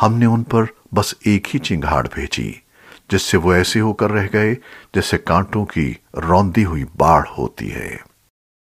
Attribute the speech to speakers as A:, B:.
A: हमने उन पर बस एक ही चिंगाड़ भेजी, जिससे वो ऐसे होकर रह गए जैसे कांटों की रौंदी हुई बाढ़ होती है।